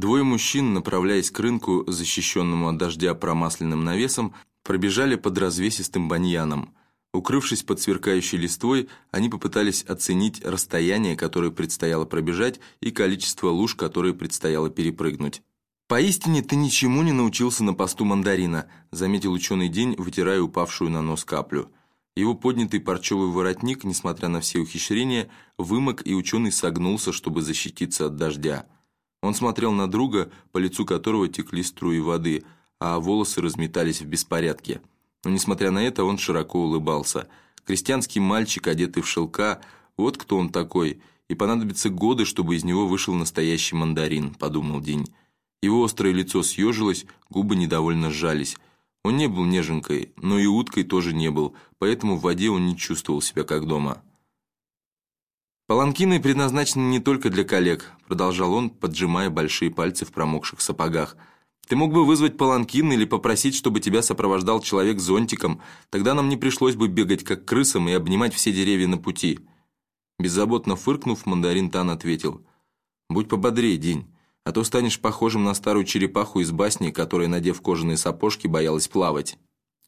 Двое мужчин, направляясь к рынку, защищенному от дождя промасленным навесом, пробежали под развесистым баньяном. Укрывшись под сверкающей листвой, они попытались оценить расстояние, которое предстояло пробежать, и количество луж, которые предстояло перепрыгнуть. «Поистине ты ничему не научился на посту мандарина», заметил ученый день, вытирая упавшую на нос каплю. Его поднятый парчевый воротник, несмотря на все ухищрения, вымок, и ученый согнулся, чтобы защититься от дождя. Он смотрел на друга, по лицу которого текли струи воды, а волосы разметались в беспорядке. Но, несмотря на это, он широко улыбался. Крестьянский мальчик, одетый в шелка, вот кто он такой, и понадобятся годы, чтобы из него вышел настоящий мандарин, подумал День. Его острое лицо съежилось, губы недовольно сжались. Он не был неженкой, но и уткой тоже не был, поэтому в воде он не чувствовал себя как дома. «Паланкины предназначены не только для коллег», продолжал он, поджимая большие пальцы в промокших сапогах. «Ты мог бы вызвать паланкин или попросить, чтобы тебя сопровождал человек с зонтиком, тогда нам не пришлось бы бегать как крысам и обнимать все деревья на пути». Беззаботно фыркнув, мандарин Тан ответил. «Будь пободрее, День, а то станешь похожим на старую черепаху из басни, которая, надев кожаные сапожки, боялась плавать.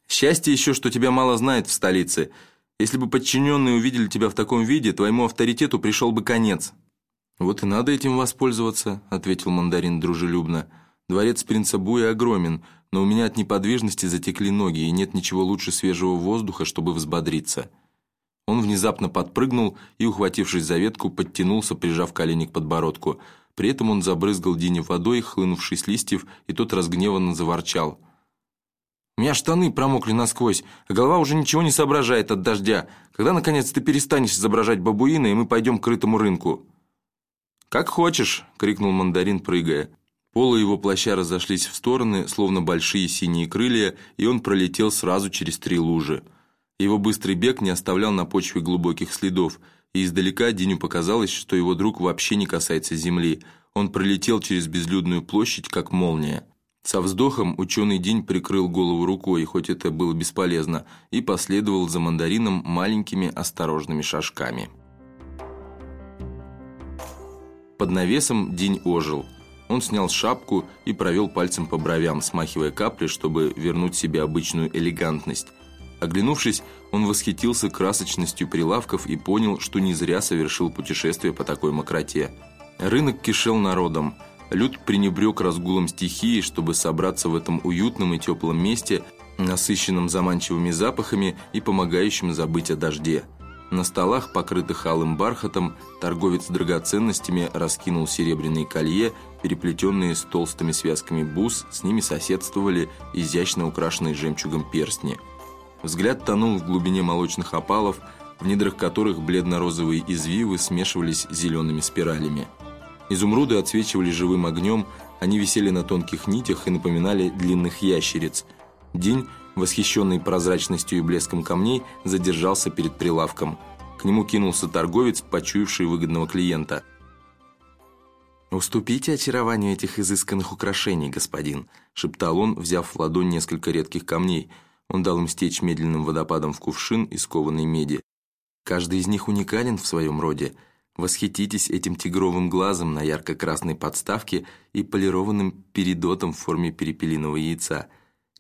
Счастье еще, что тебя мало знает в столице». Если бы подчиненные увидели тебя в таком виде, твоему авторитету пришел бы конец». «Вот и надо этим воспользоваться», — ответил мандарин дружелюбно. «Дворец принца Буя огромен, но у меня от неподвижности затекли ноги, и нет ничего лучше свежего воздуха, чтобы взбодриться». Он внезапно подпрыгнул и, ухватившись за ветку, подтянулся, прижав колени к подбородку. При этом он забрызгал Дине водой, хлынувшей с листьев, и тот разгневанно заворчал — у меня штаны промокли насквозь, а голова уже ничего не соображает от дождя. Когда, наконец, ты перестанешь изображать бабуина, и мы пойдем к крытому рынку?» «Как хочешь!» — крикнул мандарин, прыгая. Полы его плаща разошлись в стороны, словно большие синие крылья, и он пролетел сразу через три лужи. Его быстрый бег не оставлял на почве глубоких следов, и издалека Диню показалось, что его друг вообще не касается земли. Он пролетел через безлюдную площадь, как молния. Со вздохом ученый день прикрыл голову рукой, хоть это было бесполезно, и последовал за мандарином маленькими осторожными шажками. Под навесом день ожил. Он снял шапку и провел пальцем по бровям, смахивая капли, чтобы вернуть себе обычную элегантность. Оглянувшись, он восхитился красочностью прилавков и понял, что не зря совершил путешествие по такой мокроте. Рынок кишел народом – Люд пренебрег разгулом стихии, чтобы собраться в этом уютном и теплом месте, насыщенном заманчивыми запахами и помогающим забыть о дожде. На столах, покрытых алым бархатом, торговец драгоценностями раскинул серебряные колье, переплетенные с толстыми связками бус, с ними соседствовали изящно украшенные жемчугом перстни. Взгляд тонул в глубине молочных опалов, в недрах которых бледно-розовые извивы смешивались с зелеными спиралями. Изумруды отсвечивали живым огнем, они висели на тонких нитях и напоминали длинных ящериц. День, восхищенный прозрачностью и блеском камней, задержался перед прилавком. К нему кинулся торговец, почуявший выгодного клиента. «Уступите очарованию этих изысканных украшений, господин», шептал он, взяв в ладонь несколько редких камней. Он дал им стечь медленным водопадом в кувшин из кованой меди. «Каждый из них уникален в своем роде». Восхититесь этим тигровым глазом на ярко-красной подставке и полированным передотом в форме перепелиного яйца.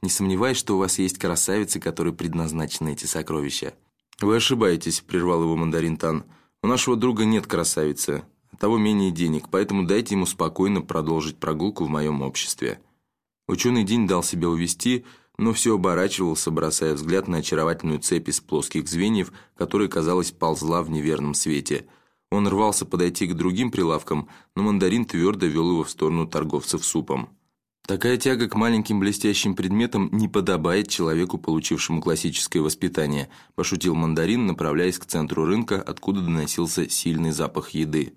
Не сомневаюсь, что у вас есть красавицы, которые предназначены эти сокровища». «Вы ошибаетесь», — прервал его мандарин Тан. «У нашего друга нет красавицы, а того менее денег, поэтому дайте ему спокойно продолжить прогулку в моем обществе». Ученый день дал себя увести, но все оборачивался, бросая взгляд на очаровательную цепь из плоских звеньев, которая, казалось, ползла в неверном свете — он рвался подойти к другим прилавкам, но мандарин твердо вел его в сторону торговцев супом. Такая тяга к маленьким блестящим предметам не подобает человеку, получившему классическое воспитание, пошутил мандарин, направляясь к центру рынка, откуда доносился сильный запах еды.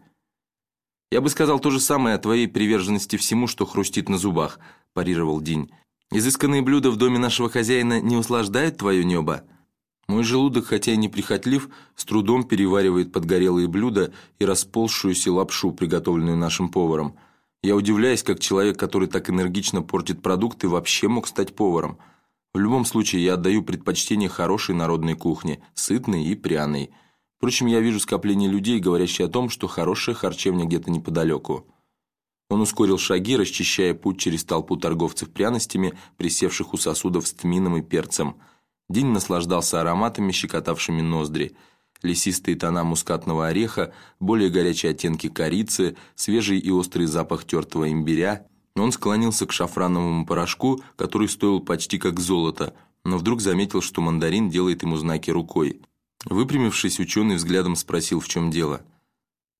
«Я бы сказал то же самое о твоей приверженности всему, что хрустит на зубах», парировал Динь. «Изысканные блюда в доме нашего хозяина не услаждают твое небо?» Мой желудок, хотя и неприхотлив, с трудом переваривает подгорелые блюда и расползшуюся лапшу, приготовленную нашим поваром. Я удивляюсь, как человек, который так энергично портит продукты, вообще мог стать поваром. В любом случае, я отдаю предпочтение хорошей народной кухне, сытной и пряной. Впрочем, я вижу скопление людей, говорящие о том, что хорошая харчевня где-то неподалеку. Он ускорил шаги, расчищая путь через толпу торговцев пряностями, присевших у сосудов с тмином и перцем. День наслаждался ароматами, щекотавшими ноздри. Лесистые тона мускатного ореха, более горячие оттенки корицы, свежий и острый запах тертого имбиря. Он склонился к шафрановому порошку, который стоил почти как золото, но вдруг заметил, что мандарин делает ему знаки рукой. Выпрямившись, ученый взглядом спросил, в чем дело.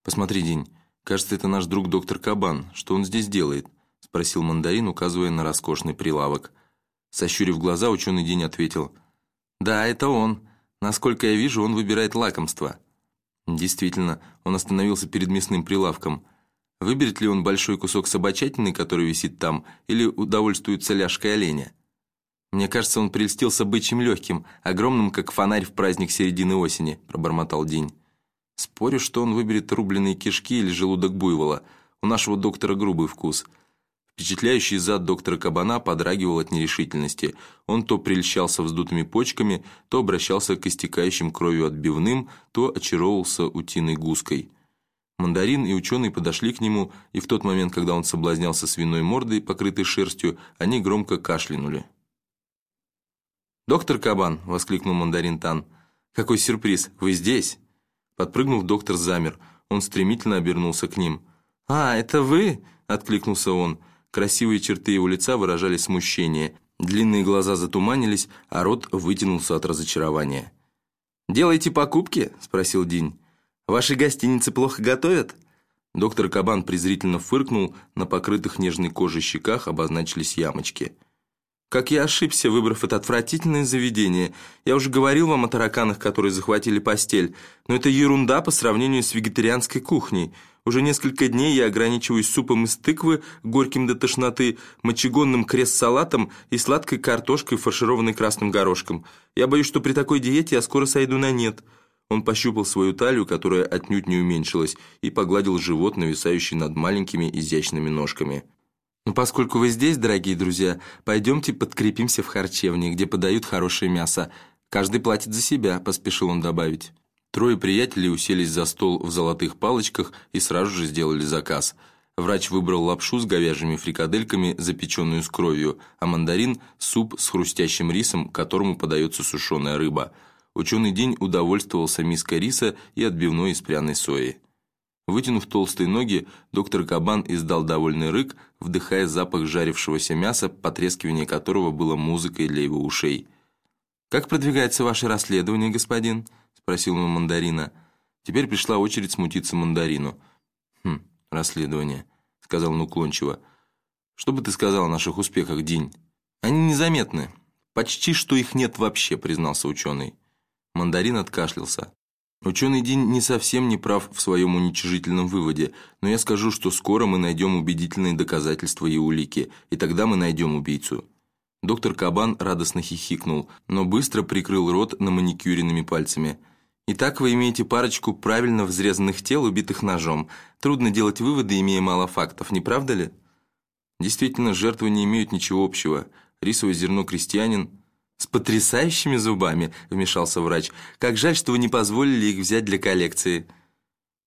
«Посмотри, День, кажется, это наш друг доктор Кабан. Что он здесь делает?» – спросил мандарин, указывая на роскошный прилавок. Сощурив глаза, ученый День ответил. «Да, это он. Насколько я вижу, он выбирает лакомство». Действительно, он остановился перед мясным прилавком. Выберет ли он большой кусок собачатины, который висит там, или удовольствуется ляжкой оленя? «Мне кажется, он прельстился бычьим легким, огромным, как фонарь в праздник середины осени», – пробормотал День. «Спорю, что он выберет рубленые кишки или желудок буйвола. У нашего доктора грубый вкус». Впечатляющий зад доктора Кабана подрагивал от нерешительности. Он то прельщался вздутыми почками, то обращался к истекающим кровью отбивным, то очаровывался утиной гуской. Мандарин и ученый подошли к нему, и в тот момент, когда он соблазнялся свиной мордой, покрытой шерстью, они громко кашлянули. «Доктор Кабан!» — воскликнул мандарин Тан. «Какой сюрприз! Вы здесь!» Подпрыгнув, доктор замер. Он стремительно обернулся к ним. «А, это вы?» — откликнулся он. Красивые черты его лица выражали смущение. Длинные глаза затуманились, а рот вытянулся от разочарования. «Делаете покупки?» — спросил Динь. «Ваши гостиницы плохо готовят?» Доктор Кабан презрительно фыркнул, на покрытых нежной кожей щеках обозначились ямочки. Как я ошибся, выбрав это отвратительное заведение. Я уже говорил вам о тараканах, которые захватили постель, но это ерунда по сравнению с вегетарианской кухней. Уже несколько дней я ограничиваюсь супом из тыквы, горьким до тошноты, мочегонным крест-салатом и сладкой картошкой, фаршированной красным горошком. Я боюсь, что при такой диете я скоро сойду на нет». Он пощупал свою талию, которая отнюдь не уменьшилась, и погладил живот, нависающий над маленькими изящными ножками. Но «Ну, поскольку вы здесь, дорогие друзья, пойдемте подкрепимся в харчевне, где подают хорошее мясо. Каждый платит за себя», — поспешил он добавить. Трое приятелей уселись за стол в золотых палочках и сразу же сделали заказ. Врач выбрал лапшу с говяжьими фрикадельками, запеченную с кровью, а мандарин – суп с хрустящим рисом, которому подается сушеная рыба. Ученый день удовольствовался миской риса и отбивной из пряной сои. Вытянув толстые ноги, доктор Кабан издал довольный рык, вдыхая запах жарившегося мяса, потрескивание которого было музыкой для его ушей. «Как продвигается ваше расследование, господин?» – спросил он мандарина. Теперь пришла очередь смутиться мандарину. «Хм, расследование», – сказал он уклончиво. «Что бы ты сказал о наших успехах, Динь?» «Они незаметны. Почти что их нет вообще», – признался ученый. Мандарин откашлялся. Ученый Дин не совсем не прав в своем уничижительном выводе, но я скажу, что скоро мы найдем убедительные доказательства и улики, и тогда мы найдем убийцу». Доктор Кабан радостно хихикнул, но быстро прикрыл рот на маникюренными пальцами. «Итак, вы имеете парочку правильно взрезанных тел, убитых ножом. Трудно делать выводы, имея мало фактов, не правда ли?» Действительно, жертвы не имеют ничего общего. Рисовое зерно крестьянин, «С потрясающими зубами», — вмешался врач. «Как жаль, что вы не позволили их взять для коллекции».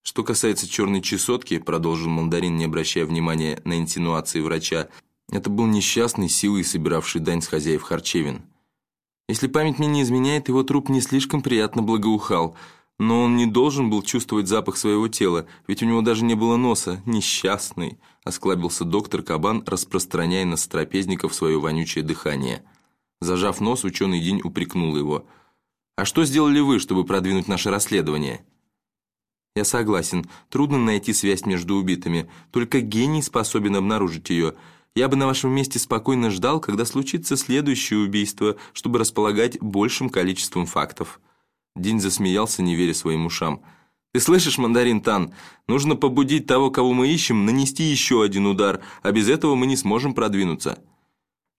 «Что касается черной чесотки», — продолжил мандарин, не обращая внимания на инсинуации врача, «это был несчастный, силой собиравший дань с хозяев харчевин. Если память мне не изменяет, его труп не слишком приятно благоухал, но он не должен был чувствовать запах своего тела, ведь у него даже не было носа. Несчастный», — осклабился доктор Кабан, распространяя на сотрапезников свое вонючее дыхание. Зажав нос, ученый День упрекнул его. «А что сделали вы, чтобы продвинуть наше расследование?» «Я согласен. Трудно найти связь между убитыми. Только гений способен обнаружить ее. Я бы на вашем месте спокойно ждал, когда случится следующее убийство, чтобы располагать большим количеством фактов». День засмеялся, не веря своим ушам. «Ты слышишь, мандарин Тан? Нужно побудить того, кого мы ищем, нанести еще один удар, а без этого мы не сможем продвинуться».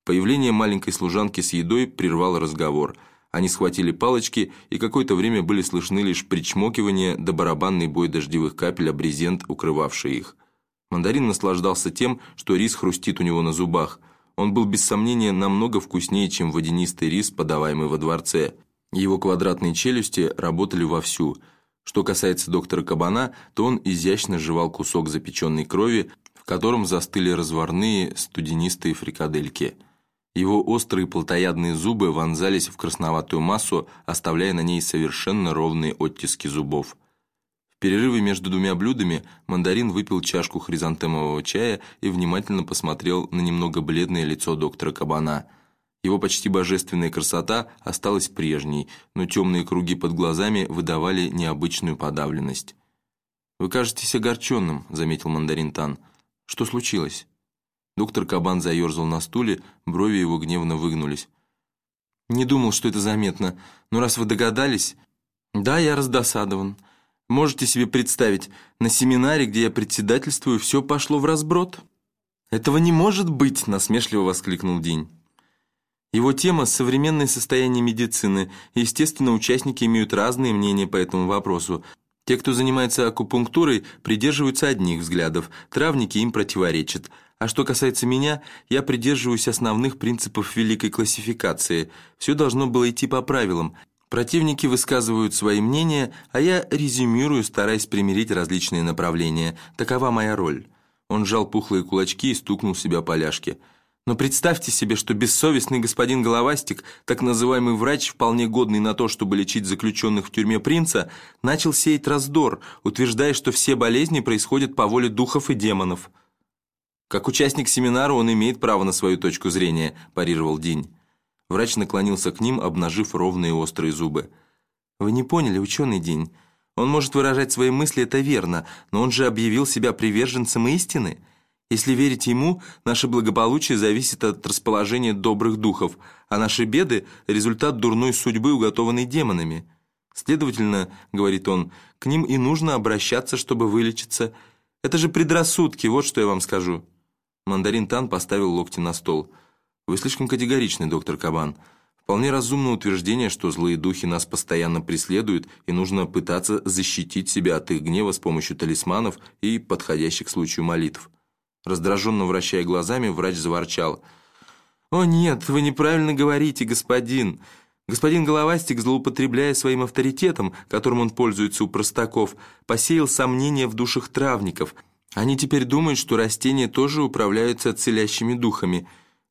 Появление маленькой служанки с едой прервало разговор. Они схватили палочки, и какое-то время были слышны лишь причмокивание да барабанный бой дождевых капель о брезент, укрывавший их. Мандарин наслаждался тем, что рис хрустит у него на зубах. Он был, без сомнения, намного вкуснее, чем водянистый рис, подаваемый во дворце. Его квадратные челюсти работали вовсю. Что касается доктора Кабана, то он изящно жевал кусок запеченной крови, котором застыли разварные студенистые фрикадельки. Его острые плотоядные зубы вонзались в красноватую массу, оставляя на ней совершенно ровные оттиски зубов. В перерыве между двумя блюдами мандарин выпил чашку хризантемового чая и внимательно посмотрел на немного бледное лицо доктора Кабана – его почти божественная красота осталась прежней, но темные круги под глазами выдавали необычную подавленность. «Вы кажетесь огорченным», — заметил мандарин Тан. «Что случилось?» Доктор Кабан заерзал на стуле, брови его гневно выгнулись. «Не думал, что это заметно, но раз вы догадались...» «Да, я раздосадован. Можете себе представить, на семинаре, где я председательствую, все пошло в разброд?» «Этого не может быть!» — насмешливо воскликнул День. Его тема – современное состояние медицины, естественно, участники имеют разные мнения по этому вопросу. Те, кто занимается акупунктурой, придерживаются одних взглядов, травники им противоречат. А что касается меня, я придерживаюсь основных принципов великой классификации. Все должно было идти по правилам. Противники высказывают свои мнения, а я резюмирую, стараясь примирить различные направления. Такова моя роль. Он сжал пухлые кулачки и стукнул себя по ляжке. Но представьте себе, что бессовестный господин Головастик, так называемый врач, вполне годный на то, чтобы лечить заключенных в тюрьме принца, начал сеять раздор, утверждая, что все болезни происходят по воле духов и демонов. «Как участник семинара он имеет право на свою точку зрения», – парировал Динь. Врач наклонился к ним, обнажив ровные острые зубы. «Вы не поняли, ученый Динь. Он может выражать свои мысли, это верно, но он же объявил себя приверженцем истины». Если верить ему, наше благополучие зависит от расположения добрых духов, а наши беды – результат дурной судьбы, уготованной демонами. Следовательно, говорит он, к ним и нужно обращаться, чтобы вылечиться. Это же предрассудки, вот что я вам скажу. Мандарин Тан поставил локти на стол. Вы слишком категоричны, доктор Кабан. Вполне разумно утверждение, что злые духи нас постоянно преследуют, и нужно пытаться защитить себя от их гнева с помощью талисманов и подходящих к случаю молитв. Раздраженно вращая глазами, врач заворчал. «О нет, вы неправильно говорите, господин!» Господин Головастик, злоупотребляя своим авторитетом, которым он пользуется у простаков, посеял сомнения в душах травников. Они теперь думают, что растения тоже управляются целящими духами.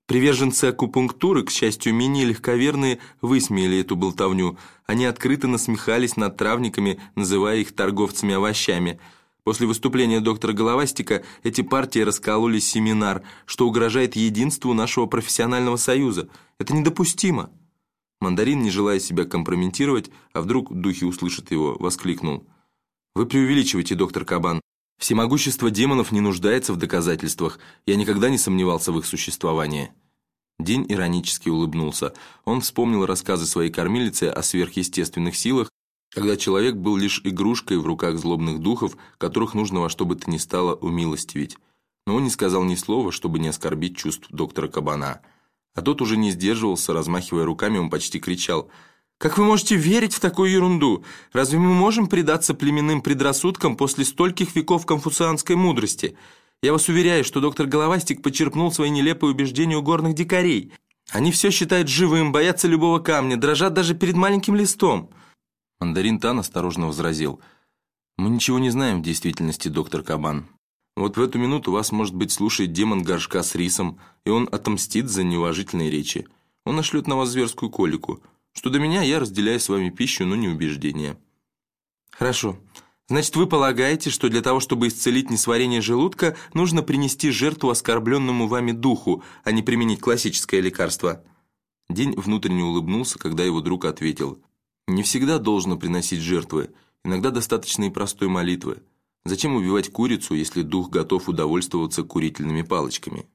Приверженцы акупунктуры, к счастью, менее легковерные, высмеяли эту болтовню. Они открыто насмехались над травниками, называя их торговцами овощами – После выступления доктора Головастика эти партии раскололи семинар, что угрожает единству нашего профессионального союза. Это недопустимо. Мандарин, не желая себя компрометировать, а вдруг духи услышат его, воскликнул. «Вы преувеличиваете, доктор Кабан. Всемогущество демонов не нуждается в доказательствах. Я никогда не сомневался в их существовании». День иронически улыбнулся. Он вспомнил рассказы своей кормилицы о сверхъестественных силах когда человек был лишь игрушкой в руках злобных духов, которых нужно во что бы то ни стало умилостивить. Но он не сказал ни слова, чтобы не оскорбить чувств доктора Кабана. А тот уже не сдерживался, размахивая руками, он почти кричал «Как вы можете верить в такую ерунду? Разве мы можем предаться племенным предрассудкам после стольких веков конфуцианской мудрости? Я вас уверяю, что доктор Головастик почерпнул свои нелепые убеждения у горных дикарей. Они все считают живым, боятся любого камня, дрожат даже перед маленьким листом». Мандарин Тан осторожно возразил. «Мы ничего не знаем в действительности, доктор Кабан. Вот в эту минуту вас, может быть, слушает демон горшка с рисом, и он отомстит за неуважительные речи. Он нашлет на вас зверскую колику. Что до меня, я разделяю с вами пищу, но не убеждения». «Хорошо. Значит, вы полагаете, что для того, чтобы исцелить несварение желудка, нужно принести жертву оскорбленному вами духу, а не применить классическое лекарство?» День внутренне улыбнулся, когда его друг ответил. Не всегда должно приносить жертвы, иногда достаточно и простой молитвы. Зачем убивать курицу, если дух готов удовольствоваться курительными палочками?